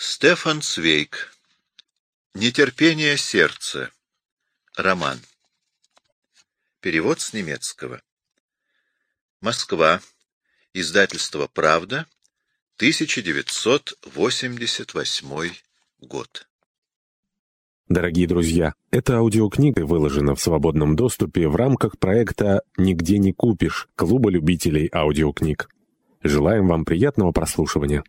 Стефан Цвейк. Нетерпение сердца. Роман. Перевод с немецкого. Москва. Издательство «Правда», 1988 год. Дорогие друзья, эта аудиокнига выложена в свободном доступе в рамках проекта «Нигде не купишь» Клуба любителей аудиокниг. Желаем вам приятного прослушивания.